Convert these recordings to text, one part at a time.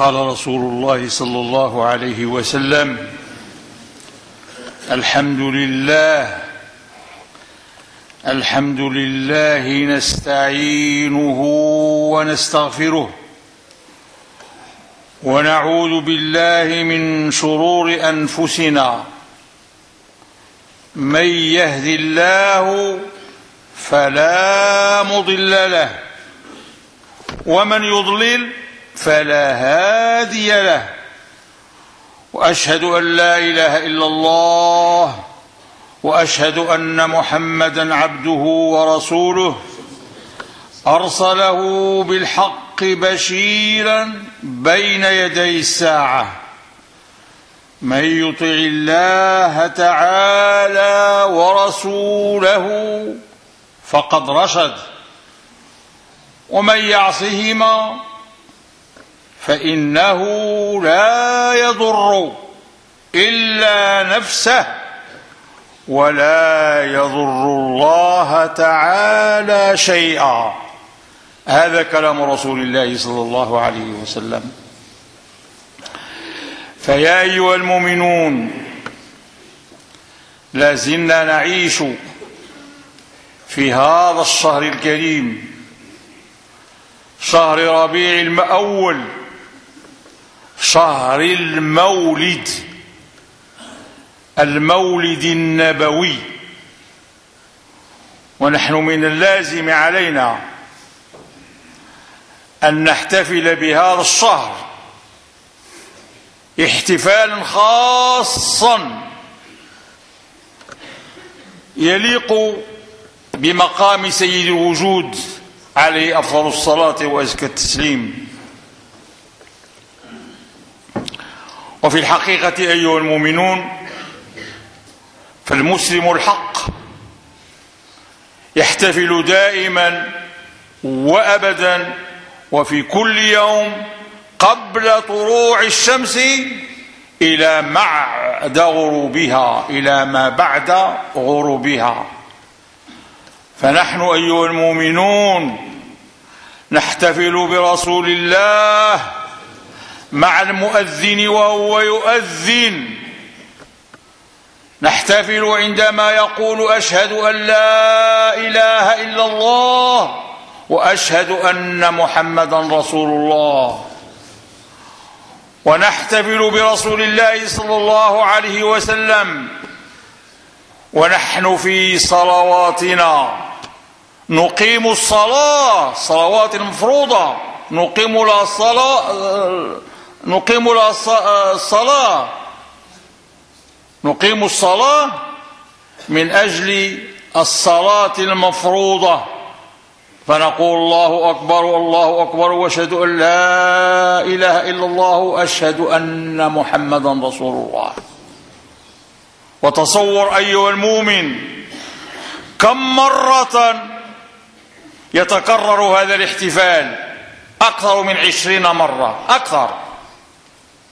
قال رسول الله صلى الله عليه وسلم الحمد لله الحمد لله نستعينه ونستغفره ونعوذ بالله من شرور أنفسنا. من يهد الله فلا مضل له ومن يضلل فلا هادي له. وأشهد أن لا إله إلا الله. وأشهد أن محمدا عبده ورسوله. أرسله بالحق بشيرا بين يدي الساعة. من يطع الله تعالى ورسوله فقد رشد. ومن يعصهما فإنه لا يضر إلا نفسه ولا يضر الله تعالى شيئا. هذا كلام رسول الله صلى الله عليه وسلم. فيا أيها المؤمنون لازلنا نعيش في هذا الشهر الكريم شهر ربيع الأول شهر المولد. المولد النبوي. ونحن من اللازم علينا أن نحتفل بهذا الشهر احتفالا خاصا يليق بمقام سيد الوجود عليه أفضل الصلاة وأزكى التسليم. وفي الحقيقة أيها المؤمنون فالمسلم الحق يحتفل دائما وابدا وفي كل يوم قبل طلوع الشمس إلى بعد غروبها إلى ما بعد غروبها. فنحن أيها المؤمنون نحتفل برسول الله مع المؤذن وهو يؤذن. نحتفل عندما يقول أشهد أن لا إله إلا الله وأشهد أن محمدا رسول الله. ونحتفل برسول الله صلى الله عليه وسلم. ونحن في صلواتنا. نقيم الصلاة الصلوات المفروضة. نقيم الصلاة نقيم الصلاة. نقيم الصلاة من أجل الصلاة المفروضة. فنقول الله أكبر الله أكبر وأشهد أن لا إله إلا الله وأشهد أن محمدا رسول الله. وتصور أيها المؤمن كم مرة يتكرر هذا الاحتفال؟ أكثر من عشرين مرة. أكثر.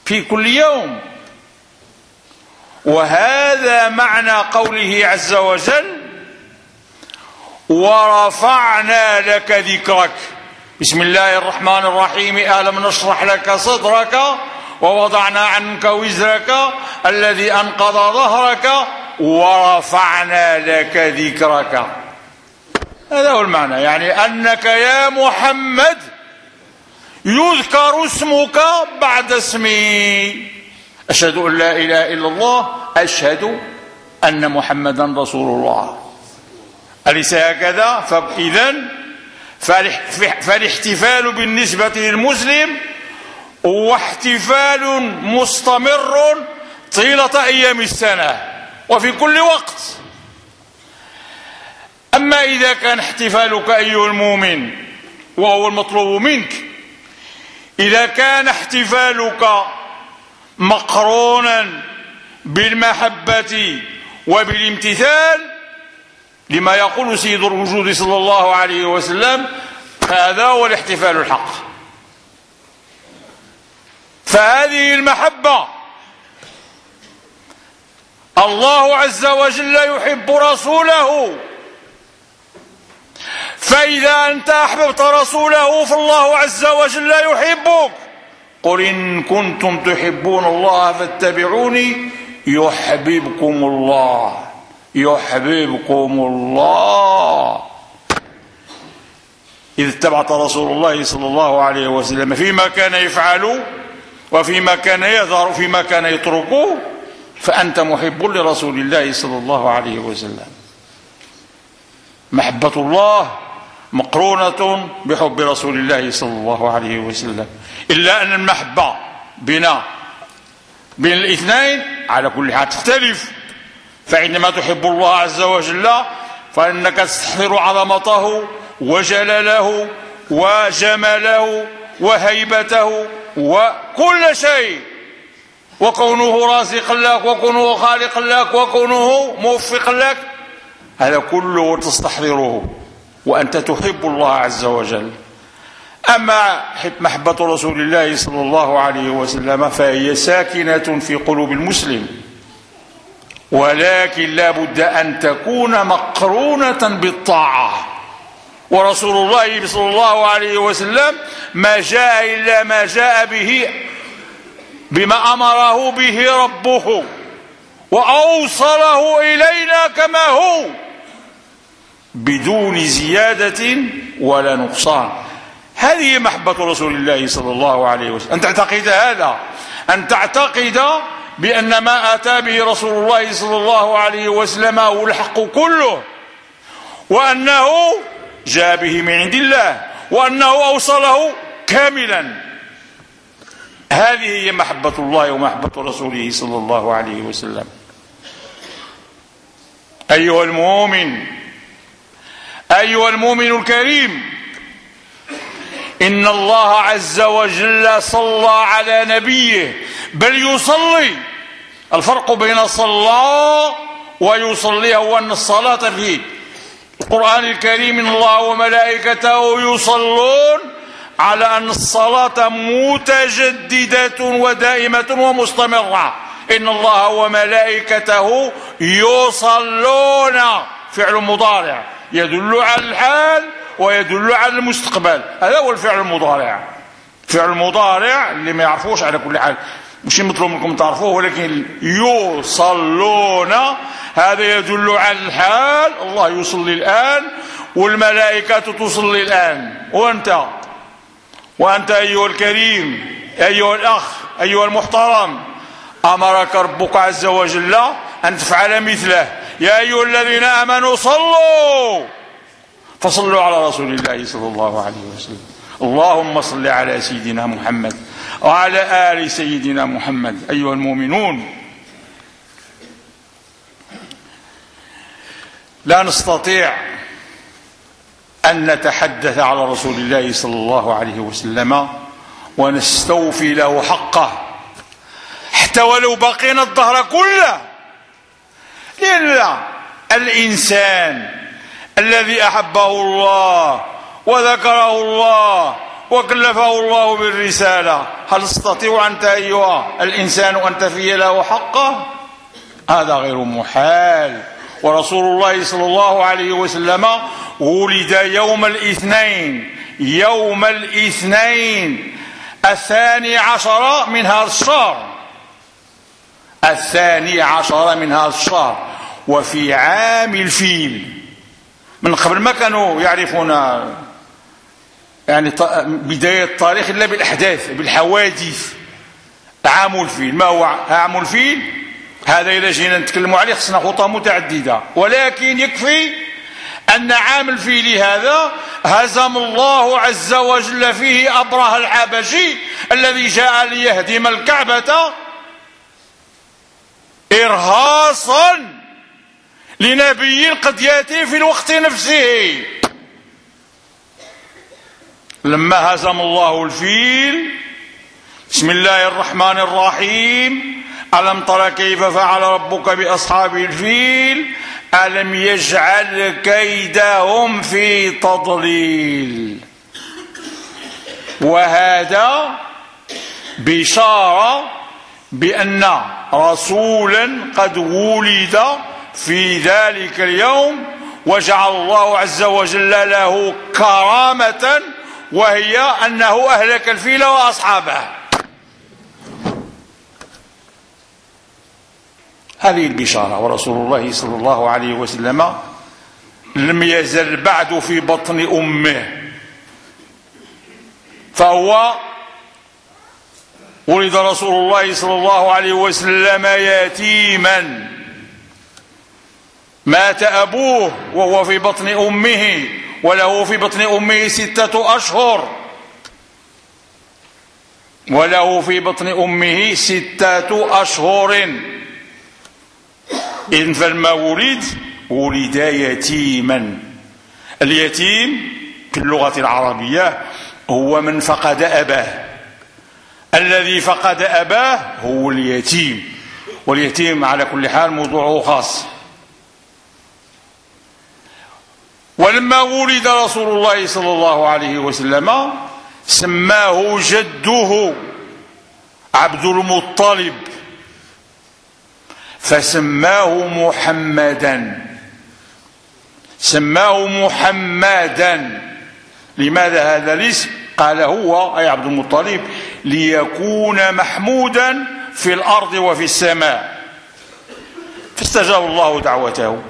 في كل يوم. وهذا معنى قوله عز وجل ورفعنا لك ذكرك. بسم الله الرحمن الرحيم. ألم نشرح لك صدرك ووضعنا عنك وزرك الذي أنقض ظهرك؟ ورفعنا لك ذكرك. هذا هو المعنى. يعني أنك يا محمد يذكر اسمك بعد اسمي. أشهد أن لا إله إلا الله أشهد أن محمدا رسول الله. أليس هكذا؟ فإذا فالاحتفال بالنسبة للمسلم هو احتفال مستمر طيلة أيام السنة وفي كل وقت. أما إذا كان احتفالك أيها المؤمن وهو المطلوب منك إذا كان احتفالك مقرونا بالمحبة وبالامتثال لما يقول سيد الوجود صلى الله عليه وسلم هذا هو الاحتفال الحق. فهذه المحبة الله عز وجل يحب رسوله. فإذا أنت أحببت رسوله فالله عز وجل يحبك. قل إن كنتم تحبون الله فاتبعوني يحببكم الله. يحببكم الله. إذ اتبعت رسول الله صلى الله عليه وسلم فيما كان يفعل وفيما كان يظهر فيما كان يترك فأنت محب لرسول الله صلى الله عليه وسلم. محبة الله مقرونة بحب رسول الله صلى الله عليه وسلم. إلا أن المحبة بنا بين الاثنين على كل حال تختلف. فعندما تحب الله عز وجل فإنك تستحضر عظمته وجلاله وجماله وهيبته وكل شيء. وكونه رازق لك وكونه خالق لك وكونه موفق لك. هذا كله تستحضره. وأنت تحب الله عز وجل. أما محبة رسول الله صلى الله عليه وسلم فهي ساكنة في قلوب المسلم. ولكن لا بد أن تكون مقرونة بالطاعة. ورسول الله صلى الله عليه وسلم ما جاء إلا ما جاء به بما أمره به ربه وأوصله إلينا كما هو. بدون زيادة ولا نقصان. هذه محبة رسول الله صلى الله عليه وسلم. أن تعتقد هذا. أن تعتقد بأن ما أتى به رسول الله صلى الله عليه وسلم هو الحق كله. وأنه جاء به من عند الله. وأنه أوصله كاملا. هذه هي محبة الله ومحبة رسوله صلى الله عليه وسلم. أيها المؤمن أيها المؤمن الكريم إن الله عز وجل صلى على نبيه بل يصلي. الفرق بين صلى ويصلي هو أن الصلاة في القرآن الكريم إن الله وملائكته يصلون على أن الصلاة متجددة ودائمة ومستمرة. إن الله وملائكته يصلون. فعل مضارع. يدل على الحال ويدل على المستقبل. هذا هو الفعل المضارع. فعل المضارع اللي ما يعرفوش على كل حال. مش مطلوب منكم تعرفوه ولكن يصلون هذا يدل على الحال. الله يصلي الآن والملائكة تصلي الآن. وأنت؟ وأنت أيها الكريم أيها الأخ أيها المحترم أمرك ربك عز وجل أن تفعل مثله. يا أيها الذين آمنوا صلوا. فصلوا على رسول الله صلى الله عليه وسلم. اللهم صل على سيدنا محمد وعلى آل سيدنا محمد. أيها المؤمنون. لا نستطيع أن نتحدث على رسول الله صلى الله عليه وسلم ونستوفي له حقه. حتى ولو بقينا الظهر كله. لأن الإنسان الذي أحبه الله وذكره الله وكلفه الله بالرسالة هل تستطيع أنت أيها الإنسان أن تفي له حقه؟ هذا غير محال. ورسول الله صلى الله عليه وسلم ولد يوم الاثنين يوم الاثنين الثاني عشر من هذا الشهر. الثاني عشر من هذا الشهر. وفي عام الفيل. من قبل ما كانوا يعرفون يعني بداية التاريخ إلا بالأحداث بالحوادث. عام الفيل. ما هو عام الفيل؟ هذا إذا جينا نتكلموا عليه خصنا خطى متعددة. ولكن يكفي أن عام الفيل هذا هزم الله عز وجل فيه أبره الحبشي الذي جاء ليهدم الكعبة إرهاصا لنبي قد يأتي في الوقت نفسه. لما هزم الله الفيل بسم الله الرحمن الرحيم ألم تر كيف فعل ربك بأصحاب الفيل؟ ألم يجعل كيدهم في تضليل؟ وهذا بشارة بأن رسولا قد ولد في ذلك اليوم وجعل الله عز وجل له كرامة وهي أنه أهلك الفيل وأصحابه. هذه البشارة ورسول الله صلى الله عليه وسلم لم يزل بعد في بطن أمه. فهو ولد رسول الله صلى الله عليه وسلم يتيما. مات أبوه وهو في بطن أمه وله في بطن أمه ستة أشهر. وله في بطن أمه ستة أشهر. إذن فلما ولد ولد يتيما. اليتيم في اللغة العربية هو من فقد أباه. الذي فقد أباه هو اليتيم. واليتيم على كل حال موضوعه خاص. ولما ولد رسول الله صلى الله عليه وسلم سماه جده عبد المطلب فسماه محمدا. سماه محمدا. لماذا هذا الاسم؟ قال هو أي عبد المطلب ليكون محمودا في الأرض وفي السماء. فاستجاب الله دعوته.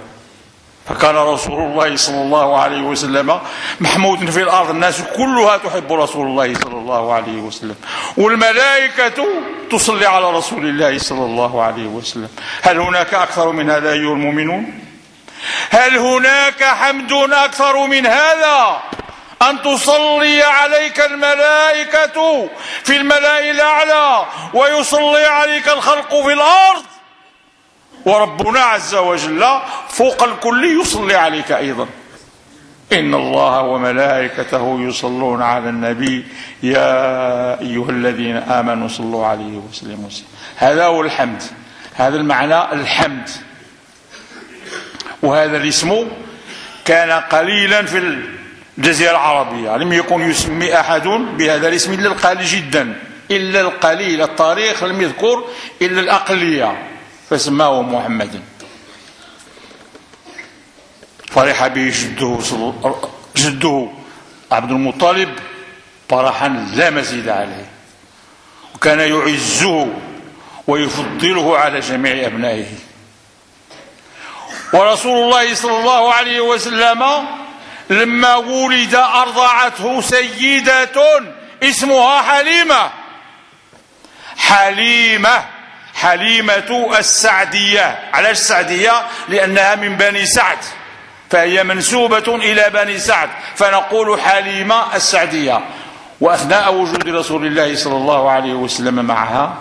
فكان رسول الله صلى الله عليه وسلم محمود في الأرض. الناس كلها تحب رسول الله صلى الله عليه وسلم. والملائكة تصلي على رسول الله صلى الله عليه وسلم. هل هناك أكثر من هذا أيها المؤمنون؟ هل هناك حمد أكثر من هذا؟ أن تصلي عليك الملائكة في الملائكة الأعلى ويصلي عليك الخلق في الأرض. وربنا عز وجل فوق الكل يصلي عليك أيضا. إن الله وملائكته يصلون على النبي. يا أيها الذين آمنوا صلوا عليه وسلموا هذا هو الحمد. هذا المعنى الحمد. وهذا الاسم كان قليلا في الجزيرة العربية. لم يكن يسمي أحد بهذا الاسم إلا القليل جدا. إلا القليل التاريخ لم يذكر إلا الأقلية. فسماه محمدا فرح به جده جده عبد المطلب فرحا لا مزيد عليه. وكان يعزه ويفضله على جميع أبنائه. ورسول الله صلى الله عليه وسلم لما ولد أرضعته سيدة اسمها حليمة. حليمة. حليمة السعدية. علاش السعدية؟ لأنها من بني سعد. فهي منسوبة إلى بني سعد. فنقول حليمة السعدية. وأثناء وجود رسول الله صلى الله عليه وسلم معها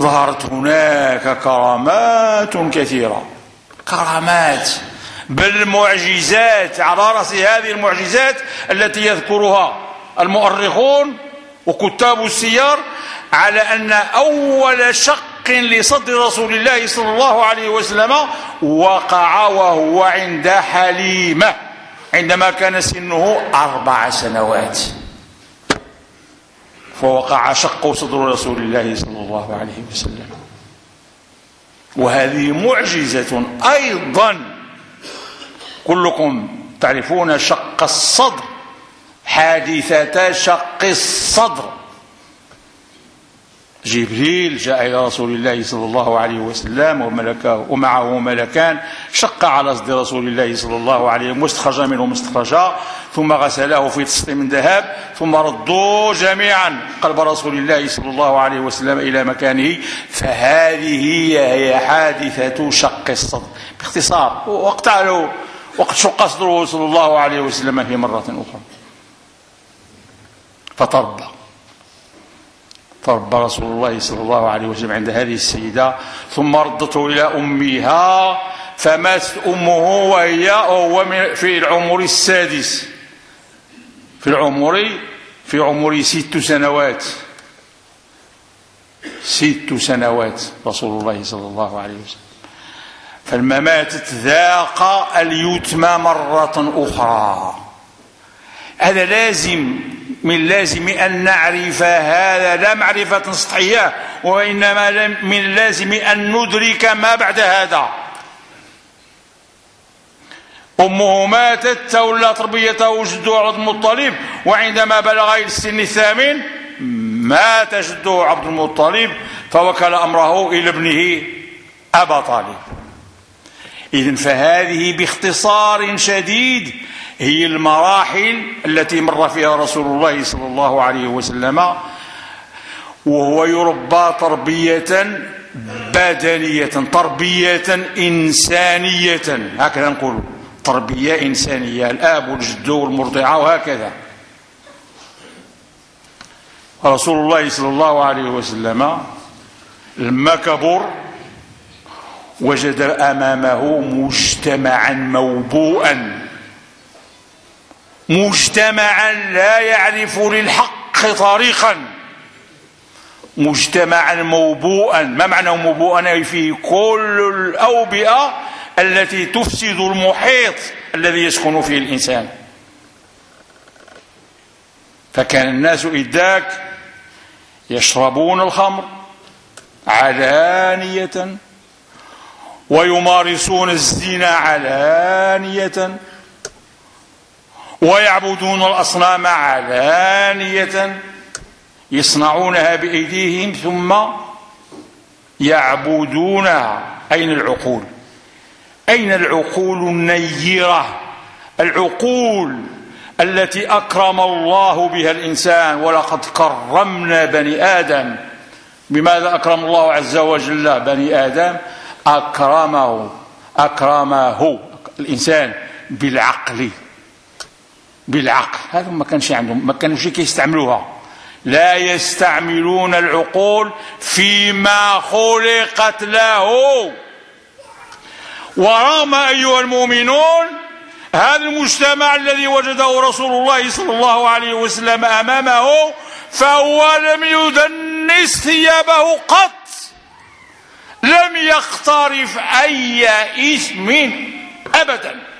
ظهرت هناك كرامات كثيرة. كرامات بل معجزات على رأس هذه المعجزات التي يذكرها المؤرخون وكتاب السير على أن أول شق لصدر رسول الله صلى الله عليه وسلم وقع وهو عند حليمة عندما كان سنه أربع سنوات. فوقع شق صدر رسول الله صلى الله عليه وسلم. وهذه معجزة أيضا. كلكم تعرفون شق الصدر حادثة شق الصدر. جبريل جاء إلى رسول الله صلى الله عليه وسلم وملكه ومعه ملكان شق على صدر رسول الله صلى الله عليه وسلم واستخرج منه مستخرجا ثم غسله في طست من ذهب ثم ردوا جميعا قلب رسول الله صلى الله عليه وسلم إلى مكانه. فهذه هي حادثة شق الصدر. باختصار وقت وقت شق صدره صلى الله عليه وسلم في مرة أخرى. فتربى. فرب رسول الله صلى الله عليه وسلم عند هذه السيدة ثم ردته إلى أمها فماتت أمه وهي وهو في العمر السادس. في العمر في عمر ست سنوات. ست سنوات رسول الله صلى الله عليه وسلم. فلما ماتت ذاق اليتم مرة أخرى. هذا لازم من لازم أن نعرف هذا لا معرفة سطحية وإنما من اللازم أن ندرك ما بعد هذا. أمه ماتت تولى تربيته جده عبد المطلب وعندما بلغ السن الثامن مات جده عبد المطلب فوكل أمره إلى ابنه أبا طالب. إذن فهذه باختصار شديد هي المراحل التي مر فيها رسول الله صلى الله عليه وسلم وهو يربى تربية بدنية تربية إنسانية. هكذا نقول تربية إنسانية الآب والجد والمرضعة وهكذا. رسول الله صلى الله عليه وسلم لما كبر وجد أمامه مجتمعا موبوءا. مجتمعا لا يعرف للحق طريقا. مجتمعا موبوءا. ما معنى موبوءا؟ فيه كل الأوبئة التي تفسد المحيط الذي يسكن فيه الإنسان. فكان الناس إذاك يشربون الخمر علانية ويمارسون الزنا علانية ويعبدون الأصنام علانية يصنعونها بأيديهم ثم يعبدونها أين العقول؟ أين العقول النيرة؟ العقول التي أكرم الله بها الإنسان ولقد كرمنا بني آدم. بماذا أكرم الله عز وجل بني آدم؟ أكرمه أكرمه الإنسان بالعقل. بالعقل. هذا ما كانش عندهم ما كانوش كيستعملوها لا يستعملون العقول فيما خلقت له. ورغم أيها المؤمنون هذا المجتمع الذي وجده رسول الله صلى الله عليه وسلم أمامه فهو لم يدنس ثيابه قط. لم يقترف أي اسم أبدا.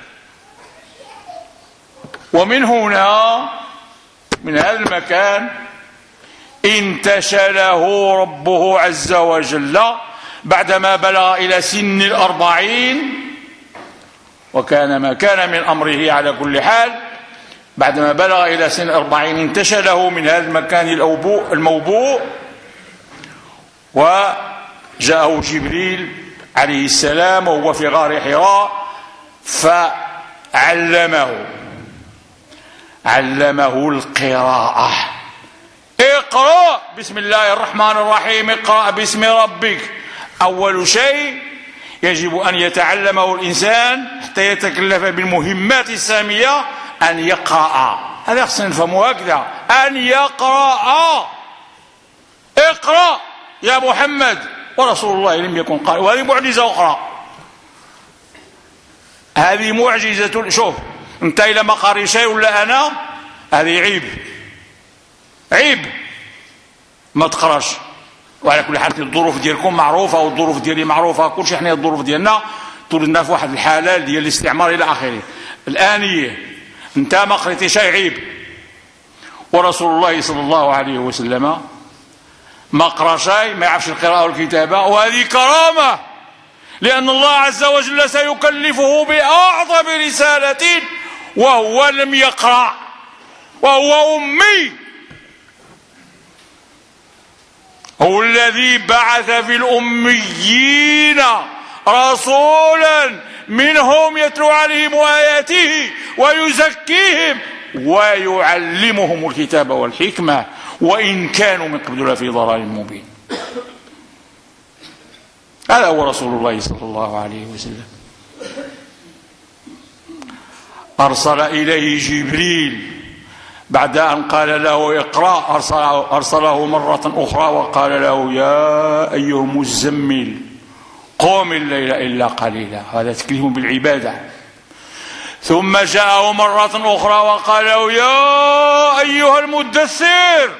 ومن هنا من هذا المكان انتشله ربه عز وجل بعدما بلغ إلى سن الأربعين وكان ما كان من أمره على كل حال بعدما بلغ إلى سن الأربعين انتشله من هذا المكان الموبوء وجاءه جبريل عليه السلام وهو في غار حراء فعلمه. علمه القراءة. اقرأ بسم الله الرحمن الرحيم اقرأ باسم ربك. أول شيء يجب أن يتعلمه الإنسان حتى يتكلف بالمهمات السامية أن يقرأ. هذا خصنا نفهمه هكذا أن يقرأ. اقرأ يا محمد. ورسول الله لم يكن قال وهذه معجزة أخرى. هذه معجزة شوف انت قاري شيء ولا أنا؟ هذه عيب. عيب. ما تقراش. وعلى كل حال الظروف ديالكم معروفة والظروف ديالي معروفة. كل شيء حنا الظروف ديالنا. تولدنا في واحد الحالة ديال الاستعمار إلى آخره. الانيه انت ما قريتي شيء عيب. ورسول الله صلى الله عليه وسلم ما قرأ شيء ما يعرفش القراءة والكتابة. وهذه كرامة. لأن الله عز وجل سيكلفه بأعظم رسالة وهو لم يقرأ وهو أمي. هو الذي بعث في الأميين رسولا منهم يتلو عليهم آياته ويزكيهم ويعلمهم الكتاب والحكمة وإن كانوا من قبل لفي ضلال مبين. هذا هو رسول الله صلى الله عليه وسلم. أرسل إليه جبريل بعد أن قال له اقرأ أرسله, أرسله مرة أخرى وقال له يا أيها المزمل قوم الليل إلا قليلا هذا تكليف بالعبادة. ثم جاءه مرة أخرى وقال له يا أيها المدثر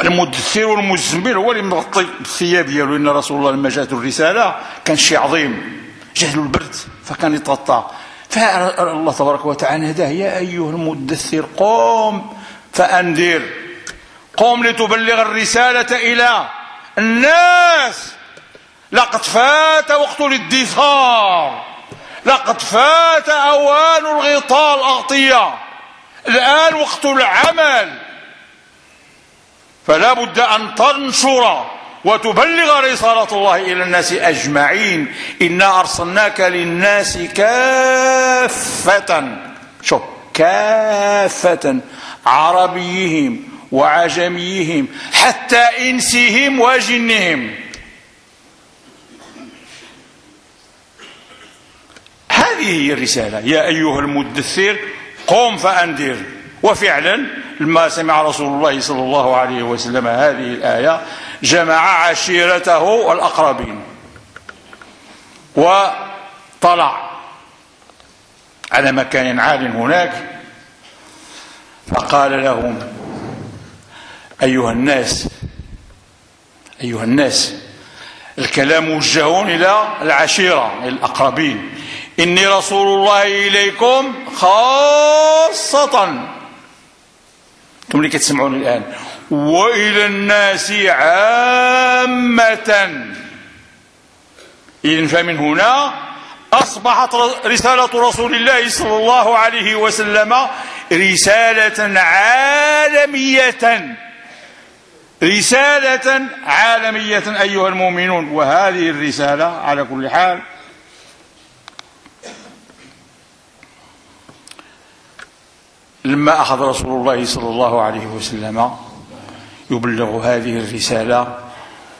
المدثر والمزمل هو اللي مغطي الثياب ديالو إن رسول الله لما جاءته الرسالة كان شيء عظيم جهل البرد فكان يتغطى. فالله تبارك وتعالى هداه. يا أيها المدثر قوم فأنذر. قوم لتبلغ الرسالة إلى الناس. لقد فات وقت الادثار لقد فات أوان الغطاء الأغطية. الآن وقت العمل. فلا بد أن تنشر. وتبلغ رسالة الله إلى الناس أجمعين. إنا أرسلناك للناس كافة. شوف كافة. عربيهم وعجميهم حتى إنسهم وجنهم. هذه هي الرسالة. يا أيها المدثر قم فأنذر. وفعلا لما سمع رسول الله صلى الله عليه وسلم هذه الآية جمع عشيرته الأقربين وطلع على مكان عال هناك فقال لهم أيها الناس أيها الناس الكلام موجه إلى العشيرة الأقربين. إني رسول الله إليكم خاصة. أنتم اللي كتسمعوني الآن. وإلى الناس عامة. إذن فمن هنا أصبحت رسالة رسول الله صلى الله عليه وسلم رسالة عالمية. رسالة عالمية أيها المؤمنون. وهذه الرسالة على كل حال لما أخذ رسول الله صلى الله عليه وسلم يبلغ هذه الرسالة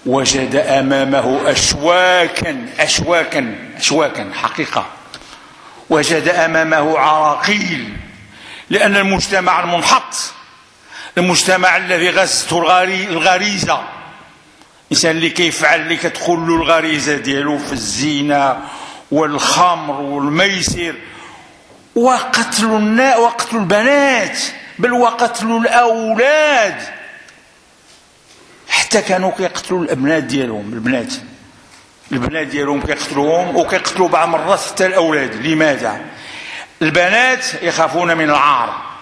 وجد أمامه أشواكا أشواكا أشواكا حقيقة. وجد أمامه عراقيل لأن المجتمع المنحط المجتمع الذي غزته الغريزة الإنسان اللي كيفعل اللي كتدخل له الغريزة ديالو في الزنا والخمر والميسر وقتل الناء وقتل البنات بل وقتل الأولاد. حتى كانوا كيقتلوا الأبناء ديالهم البنات. البنات ديالهم كيقتلوهم وكيقتلوا بعض المرات حتى الأولاد. لماذا؟ البنات يخافون من العار.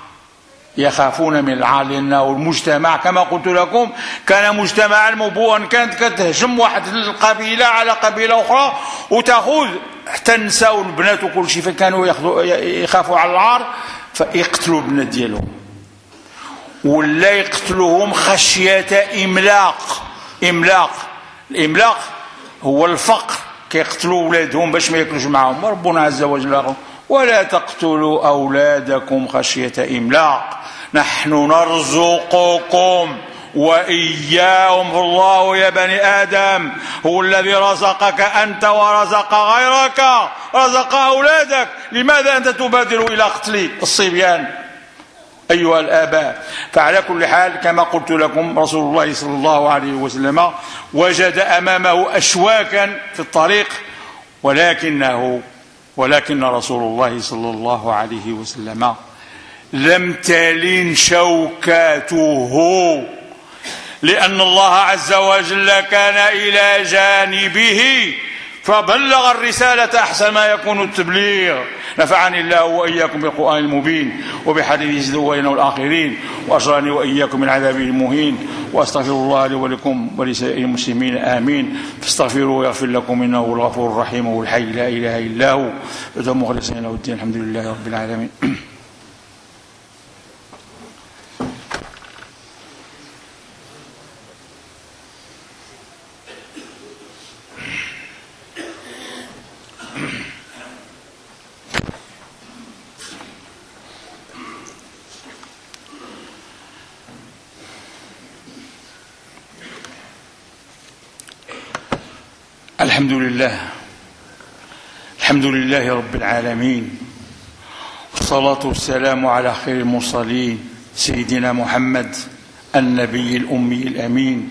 يخافون من العار لأنه المجتمع كما قلت لكم كان مجتمعا مبوءا كانت كتهجم واحد القبيلة على قبيلة أخرى وتأخذ حتى النساء والبنات وكل شيء فكانوا يخافوا على العار فيقتلوا البنات ديالهم. ولا يقتلوهم خشية إملاق. إملاق. الإملاق هو الفقر. كيقتلوا ولادهم باش ما ياكلوش معهم ربنا عز وجل ولا تقتلوا أولادكم خشية إملاق. نحن نرزقكم. وإياهم الله يا بني آدم هو الذي رزقك أنت ورزق غيرك رزق أولادك. لماذا أنت تبادر إلى قتل الصبيان؟ أيها الآباء فعلى كل حال كما قلت لكم رسول الله صلى الله عليه وسلم وجد أمامه أشواكا في الطريق ولكنه ولكن رسول الله صلى الله عليه وسلم لم تلن شوكاته. لأن الله عز وجل كان إلى جانبه فبلغ الرسالة أحسن ما يكون التبليغ. نفعني الله وإياكم بالقرآن المبين وبحديث الأولين والآخرين وأجرني وإياكم من عذابه المهين وأستغفر الله لي ولكم ولسائر المسلمين آمين. فاستغفروه ويغفر لكم إنه الغفور الرحيم والحي لا إله إلا هو. مخلصين له الدين الحمد لله رب العالمين الحمد لله. الحمد لله رب العالمين. والصلاة والسلام على خير المرسلين سيدنا محمد النبي الأمي الأمين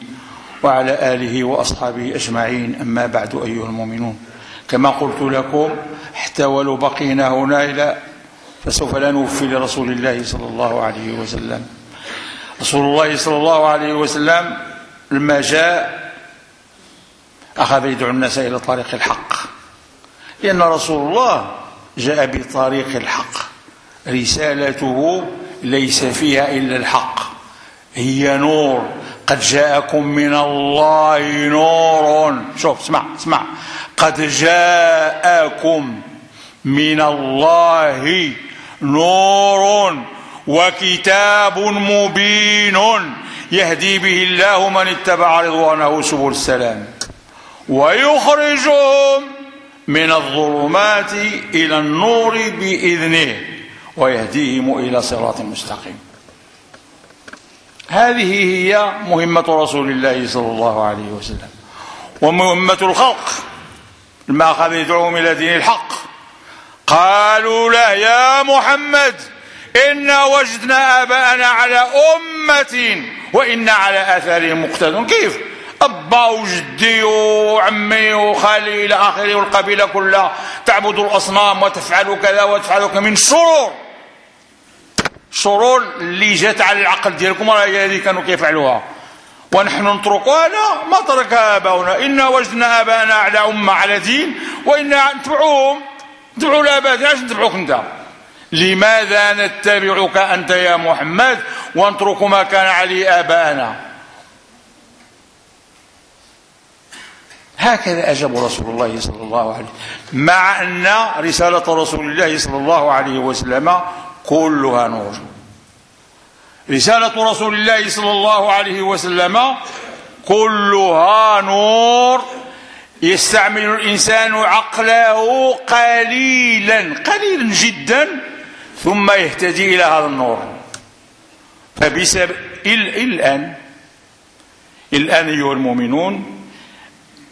وعلى آله وأصحابه أجمعين. أما بعد أيها المؤمنون كما قلت لكم حتى ولو بقينا هنا إلى فسوف لا نوفي لرسول الله صلى الله عليه وسلم. رسول الله صلى الله عليه وسلم لما جاء أخذ يدعو الناس إلى طريق الحق. لأن رسول الله جاء بطريق الحق. رسالته ليس فيها إلا الحق. هي نور. قد جاءكم من الله نور. شوف اسمع اسمع. قد جاءكم من الله نور وكتاب مبين يهدي به الله من اتبع رضوانه سبل السلام. ويخرجهم من الظلمات إلى النور بإذنه ويهديهم إلى صراط مستقيم. هذه هي مهمة رسول الله صلى الله عليه وسلم ومهمة الخلق. لما أخذ يدعوهم إلى دين الحق. قالوا له يا محمد إنا وجدنا آباءنا على أمة وإنا على آثارهم مقتدون. كيف؟ أبا وجدي وعمي وخالي إلى آخره والقبيلة كلها. تعبد الأصنام وتفعل كذا وتفعل كذا من شرور. شرور اللي جات على العقل ديالكم راه هذه كانوا كيفعلوها. ونحن نتركها لا ما تركها آباؤنا. إنا وجدنا آباءنا على أمة على دين. وإنا نتبعوهم. نتبعوا الآباء علاش نتبعوك أنت؟ لماذا نتبعك أنت يا محمد؟ ونترك ما كان عليه آباءنا. هكذا أجاب رسول الله صلى الله عليه وسلم. مع أن رسالة رسول الله صلى الله عليه وسلم كلها نور. رسالة رسول الله صلى الله عليه وسلم كلها نور. يستعمل الإنسان عقله قليلا قليلا جدا ثم يهتدي إلى هذا النور. فبسبب إلآن. إلآن أيها المؤمنون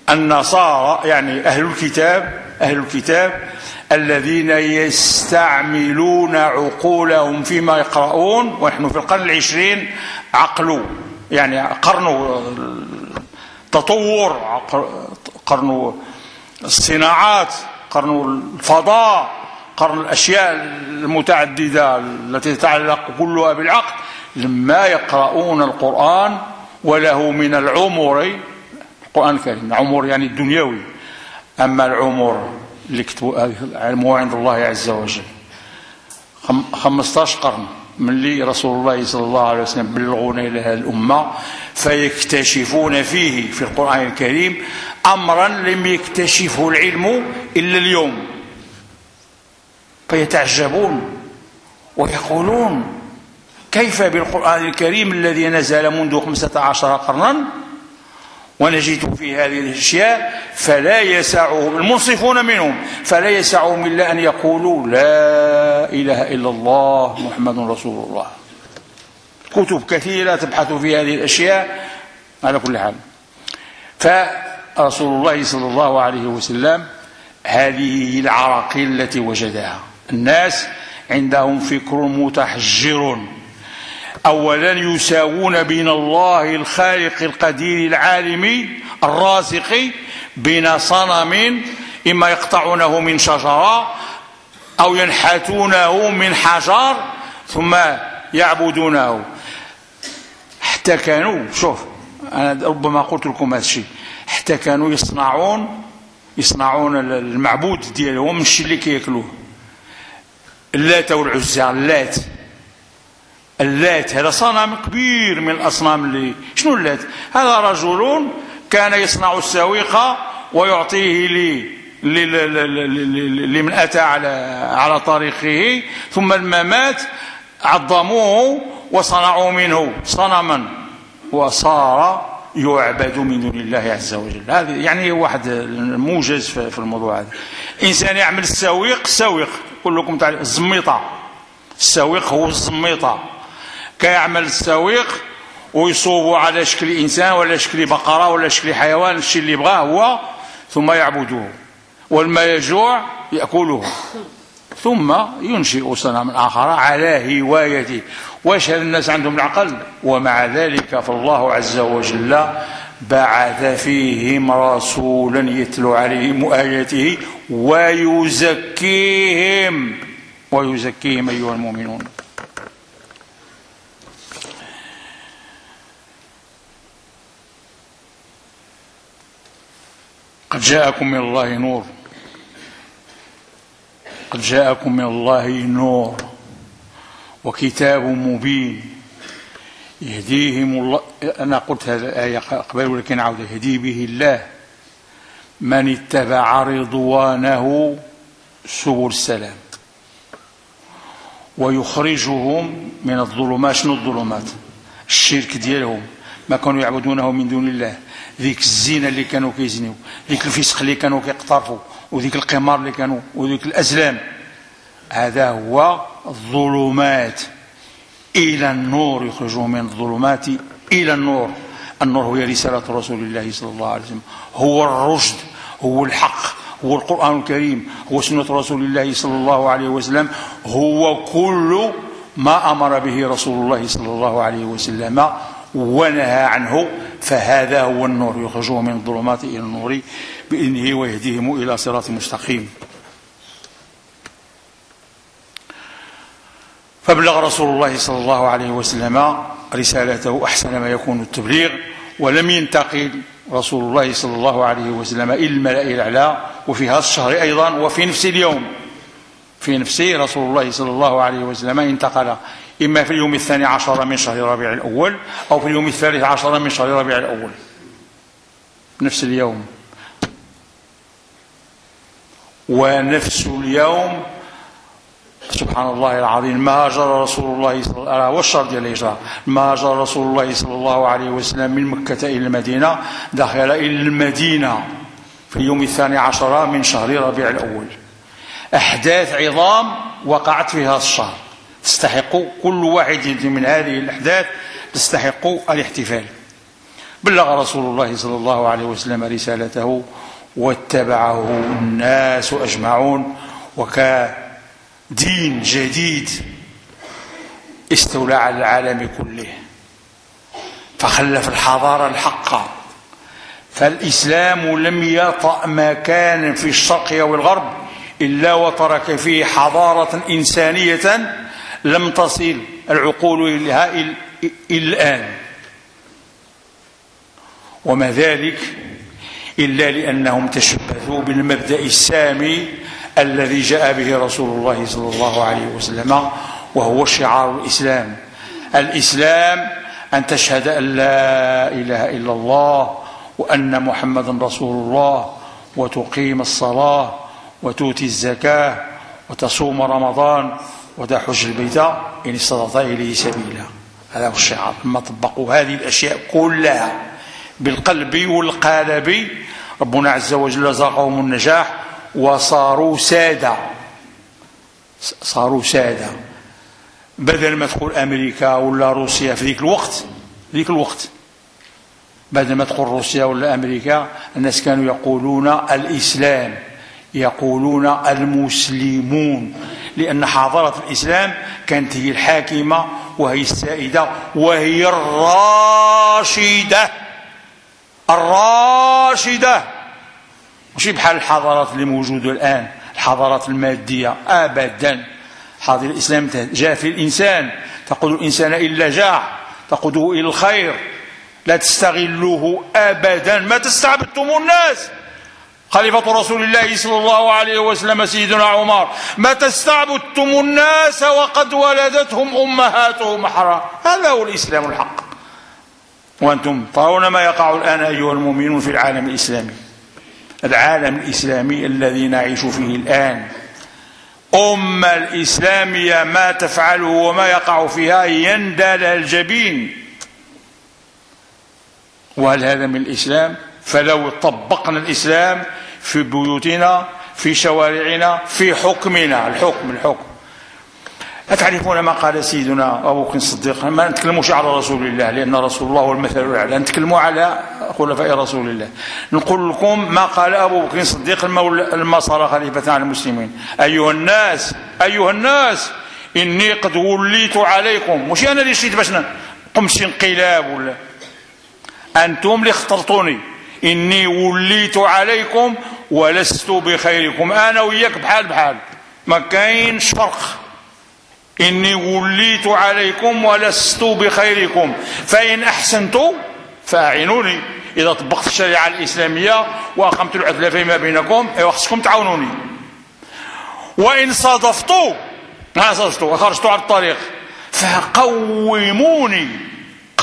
النصارى يعني أهل الكتاب أهل الكتاب الذين يستعملون عقولهم فيما يقرؤون ونحن في القرن العشرين عقلوا يعني قرن تطور قرن الصناعات قرن الفضاء قرن الأشياء المتعددة التي تتعلق كلها بالعقل لما يقرؤون القرآن وله من العمر القرآن الكريم عمر يعني الدنيوي أما العمر اللي كتبوا علموه عند الله عز وجل. 15 قرن من اللي رسول الله صلى الله عليه وسلم بلغونا إلى هذه الأمة فيكتشفون فيه في القرآن الكريم أمرا لم يكتشفه العلم إلا اليوم. فيتعجبون ويقولون كيف بالقرآن الكريم الذي نزل منذ خمسة عشر قرنا؟ ونجد في هذه الأشياء فلا يسعهم المنصفون منهم فلا يسعهم إلا أن يقولوا لا إله إلا الله محمد رسول الله. كتب كثيرة تبحث في هذه الأشياء على كل حال. فرسول الله صلى الله عليه وسلم هذه العراقيل التي وجدها. الناس عندهم فكر متحجر. اولا يساوون بين الله الخالق القدير العالم الرازق بين صنم إما يقطعونه من شجرة أو ينحتونه من حجر ثم يعبدونه. حتى كانوا شوف أنا ربما قلت لكم هذا الشيء حتى كانوا يصنعون يصنعون المعبود ديالهم من الشيء اللي كياكلوه. اللات والعزى اللات. اللات هذا صنم كبير من الأصنام اللي شنو اللات؟ هذا رجل كان يصنع السويق ويعطيه لي لمن أتى على على طريقه ثم لما مات عظموه وصنعوا منه صنما وصار يعبد من دون الله عز وجل. هذا يعني واحد موجز في الموضوع هذا. إنسان يعمل السويق السويق كلكم تعرف الزميطة. السويق هو الزميطة. كيعمل السويق ويصوبوا على شكل إنسان ولا شكل بقرة ولا شكل حيوان الشيء اللي بغاه هو ثم يعبدوه. والما يجوع يأكله. ثم ينشئ صنما آخر على هوايته. واش هذا الناس عندهم العقل؟ ومع ذلك فالله عز وجل بعث فيهم رسولا يتلو عليهم آياته ويزكيهم. ويزكيهم أيها المؤمنون. قد جاءكم من الله نور. قد جاءكم من الله نور وكتاب مبين. يهديهم الله أنا قلت هذه الآية قبل ولكن عودة. يهدي به الله من اتبع رضوانه سبل السلام. ويخرجهم من الظلمات. شنو الظلمات؟ الشرك ديالهم. ما كانوا يعبدونه من دون الله. ذيك الزينة اللي كانوا كيزنيو ذيك الفسق اللي كانوا كيقترفوا وذيك القمار اللي كانوا وذيك الأزلام. هذا هو الظلمات إلى النور يخرجهم من الظلمات إلى النور. النور هي رسالة رسول الله صلى الله عليه وسلم. هو الرشد هو الحق هو القرآن الكريم هو سنة رسول الله صلى الله عليه وسلم. هو كل ما أمر به رسول الله صلى الله عليه وسلم. ونهى عنه فهذا هو النور. يخرجهم من الظلمات إلى النور بإذنه ويهديهم إلى صراط مستقيم. فبلغ رسول الله صلى الله عليه وسلم رسالته أحسن ما يكون التبليغ ولم ينتقل رسول الله صلى الله عليه وسلم إلى الملأ الأعلى وفي هذا الشهر أيضا وفي نفس اليوم. في نفسه رسول الله صلى الله عليه وسلم انتقل إما في اليوم الثاني عشر من شهر ربيع الأول أو في اليوم الثالث عشر من شهر ربيع الأول. نفس اليوم. ونفس اليوم سبحان الله العظيم ما هاجر رسول الله صلى الله عليه وسلم ديال الهجره ما هاجر رسول الله صلى الله عليه وسلم من مكة إلى المدينة دخل إلى المدينة في اليوم الثاني عشر من شهر ربيع الأول. أحداث عظام وقعت في هذا الشهر. تستحق كل واحد من هذه الأحداث تستحق الاحتفال. بلغ رسول الله صلى الله عليه وسلم رسالته واتبعه الناس أجمعون وكان دين جديد استولى على العالم كله. فخلف الحضارة الحقة فالإسلام لم يطأ مكانا في الشرق أو الغرب. إلا وترك فيه حضارة إنسانية لم تصل العقول إليها الآن. وما ذلك إلا لأنهم تشبثوا بالمبدأ السامي الذي جاء به رسول الله صلى الله عليه وسلم وهو شعار الإسلام. الإسلام أن تشهد أن لا إله إلا الله وأن محمدا رسول الله وتقيم الصلاة وتؤتي الزكاة وتصوم رمضان وتحج البيت إن استطعت إليه سبيلا. هذا هو الشعار لما طبقوا هذه الأشياء كلها بالقلب والقالب ربنا عز وجل رزقهم النجاح وصاروا سادة. صاروا سادة. بدل ما تقول أمريكا ولا روسيا في ذيك الوقت ذيك الوقت. بدل ما تقول روسيا ولا أمريكا الناس كانوا يقولون الإسلام. يقولون المسلمون لأن حضارة الإسلام كانت هي الحاكمة وهي السائدة وهي الراشدة. الراشدة. ماشي بحال الحضارات اللي موجودة الآن الحضارات المادية أبدا. حاضر الإسلام جاء في الإنسان. تقود الإنسان إلا جاع تقوده إلى الخير. لا تستغلوه أبدا. ما تستعبدتم الناس. خليفة رسول الله صلى الله عليه وسلم سيدنا عمر ما تستعبدتم الناس وقد ولدتهم أمهاتهم حرام. هذا هو الإسلام الحق. وأنتم ترون ما يقع الآن أيها المؤمنون في العالم الإسلامي. العالم الإسلامي الذي نعيش فيه الآن. أمة الإسلامية ما تفعله وما يقع فيها يندل الجبين. وهل هذا من الإسلام؟ فلو طبقنا الإسلام في بيوتنا في شوارعنا في حكمنا. الحكم الحكم. أتعرفون ما قال سيدنا أبو بكر الصديق؟ ما نتكلموش على رسول الله لأن رسول الله هو المثل الأعلى. نتكلموا على خلفاء رسول الله. نقول لكم ما قال أبو بكر الصديق لما صار خليفة على المسلمين. أيها الناس أيها الناس إني قد وليت عليكم. مش أنا اللي شريت باش شي انقلاب ولا؟ أنتم اللي اخترتوني. إني وليت عليكم ولست بخيركم. أنا وياك بحال بحال. ما كاينش فرق إني وليت عليكم ولست بخيركم. فإن أحسنت فأعينوني. إذا طبقت الشريعة الإسلامية وأقمت العدل فيما بينكم أيوا خصكم تعاونوني. وإن صادفت ما صادفت وخرجت على الطريق فقوموني.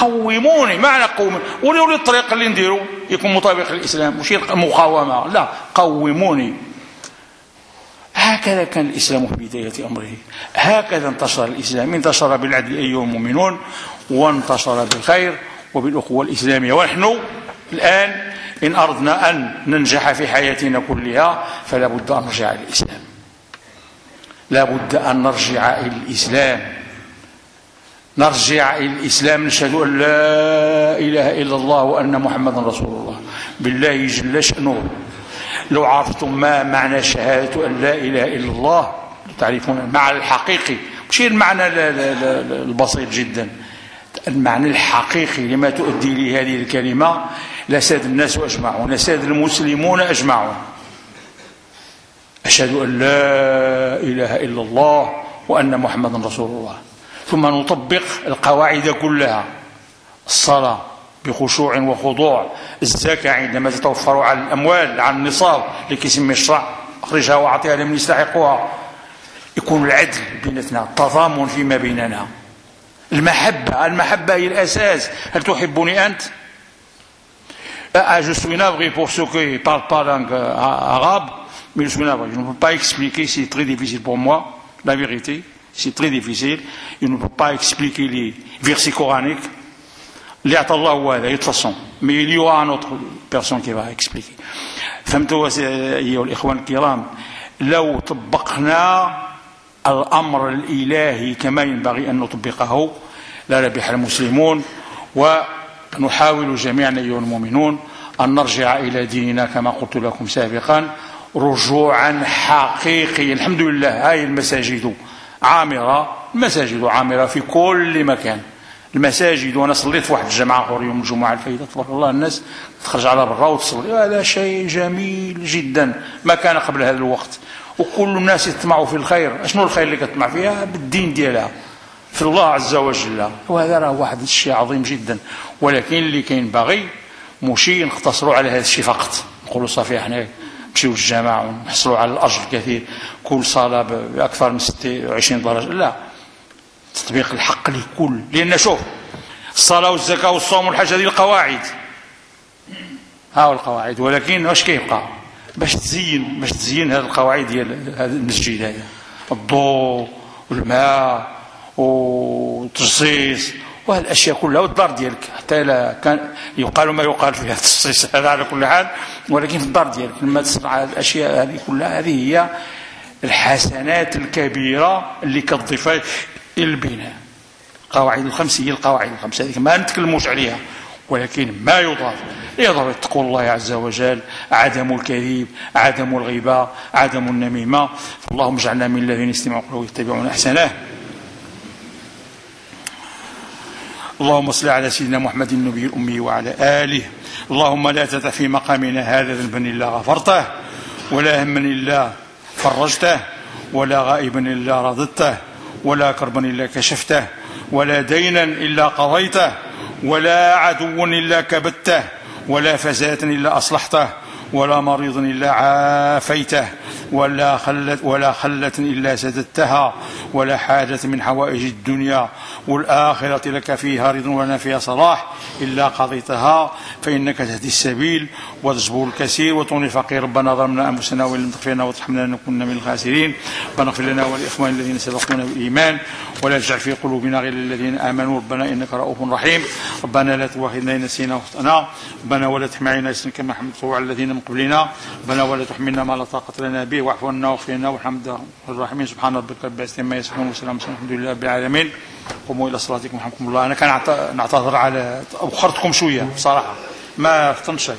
قوموني معنى قوموني وليوا لي الطريق اللي نديرو يكون مطابق للإسلام مش مقاومة. لا قوموني. هكذا كان الإسلام في بداية أمره. هكذا انتشر الإسلام. انتشر بالعدل أيها المؤمنون وانتشر بالخير وبالأخوة الإسلامية. ونحن الآن إن أردنا أن ننجح في حياتنا كلها فلا بد أن نرجع إلى الإسلام. لا بد أن نرجع إلى الإسلام. نرجع إلى الإسلام نشهد أن لا إله إلا الله وأن محمدا رسول الله. بالله جل شأنه. لو عرفتم ما معنى شهادة أن لا إله إلا الله تعرفون المعنى الحقيقي. مش المعنى البسيط جدا. المعنى الحقيقي لما تؤدي لي هذه الكلمة لساد الناس أجمعون لساد المسلمون أجمعون. أشهد أن لا إله إلا الله وأن محمدا رسول الله. ثم نطبق القواعد كلها. الصلاة بخشوع وخضوع الزكاة عندما تتوفر على الأموال على النصاب لكي الشرع أخرجها وأعطيها لمن يستحقها. يكون العدل بيناتنا التضامن فيما بيننا. المحبة المحبة هي الأساس. هل تحبني أنت؟ Ah, je suis navré pour ceux qui ne parlent pas langue euh, arabe, mais je suis navré. Je ne peux pas expliquer, c'est très difficile pour moi, la vérité, c'est très difficile. Je ne peux pas expliquer les versets coraniques. Mais il y aura une autre personne qui va expliquer. فهمتوا أيها الإخوان الكرام لو طبقنا الأمر الإلهي كما ينبغي أن نطبقه لربح المسلمون و نحاول جميعا أيها المؤمنون أن نرجع إلى ديننا كما قلت لكم سابقا رجوعا حقيقيا الحمد لله هاي المساجد عامرة المساجد عامرة في كل مكان. المساجد وأنا صليت في واحد الجماعه آخر يوم الجمعة الفايدة تبارك الله. الناس تخرج على برا وتصلي هذا شيء جميل جدا. ما كان قبل هذا الوقت. وكل الناس يطمعوا في الخير. شنو الخير اللي كتطمع فيها؟ بالدين ديالها. في الله عز وجل. وهذا راه واحد الشيء عظيم جدا. ولكن اللي كاين باغي مشي نقتصروا على هذا الشيء فقط. نقولوا صافي إحنا نمشيو للجامع ونحصلوا على الأجر الكثير. كل صلاة بأكثر من 26 درجة. لا. تطبيق الحق للكل. لأن شوف الصلاة والزكاة والصوم والحج هذه القواعد. ها القواعد. ولكن واش كيبقى؟ باش تزين باش تزين هذه القواعد ديال هذا المسجد هذا. الضوء والماء وتجصيص وهذه الأشياء كلها والدار ديالك. حتى لا كان يقال ما يقال فيها التجصيص هذا على كل حال ولكن في الدار ديالك. لما تصنع الأشياء هذه كلها هذه هي الحسنات الكبيرة اللي كتضيفها البناء القواعد الخمس هي القواعد الخمس. هذيك ما نتكلموش عليها ولكن ما يضاف. يضاف تقول الله عز وجل عدم الكذب عدم الغيبة عدم النميمة. اللهم اجعلنا من الذين يستمعون ويتبعون أحسنه. اللهم صل على سيدنا محمد النبي الأمي وعلى آله. اللهم لا تدع في مقامنا هذا ذنبا إلا غفرته ولا هما إلا فرجته ولا غائبا إلا رضته ولا كربا إلا كشفته ولا دينا إلا قضيته ولا عدو إلا كبته ولا فزاة إلا أصلحته ولا مريض إلا عافيته ولا خلة, ولا خلة إلا سددتها ولا حاجة من حوائج الدنيا والآخرة لك فيها رضا ولنا فيها صلاح. إلا قضيتها فإنك تهدي السبيل وتجبر الكثير وتغني الفقير. ربنا ظلمنا أنفسنا وإن لم تغفر لنا وترحمنا لنكون من الخاسرين. ربنا اغفر لنا ولإخوان الذين سبقونا بالإيمان. ولا تجعل في قلوبنا غير الذين آمنوا. ربنا إنك رؤوف رحيم. ربنا لا تواخذنا إن نسينا وأخطأنا. ربنا ولا تحمل علينا كما حملته على الذين من قبلنا ربنا ولا تحملنا ما لا طاقة لنا به. واعف عنا واغفر لنا والحمد الرحيم سبحان ربك رب العزة عما يصفون وسلام الحمد لله رب العالمين. قوموا إلى صلاتكم رحمكم الله. أنا كان نعتذر على أخرتكم شوية بصراحة. ما فهمت شيء.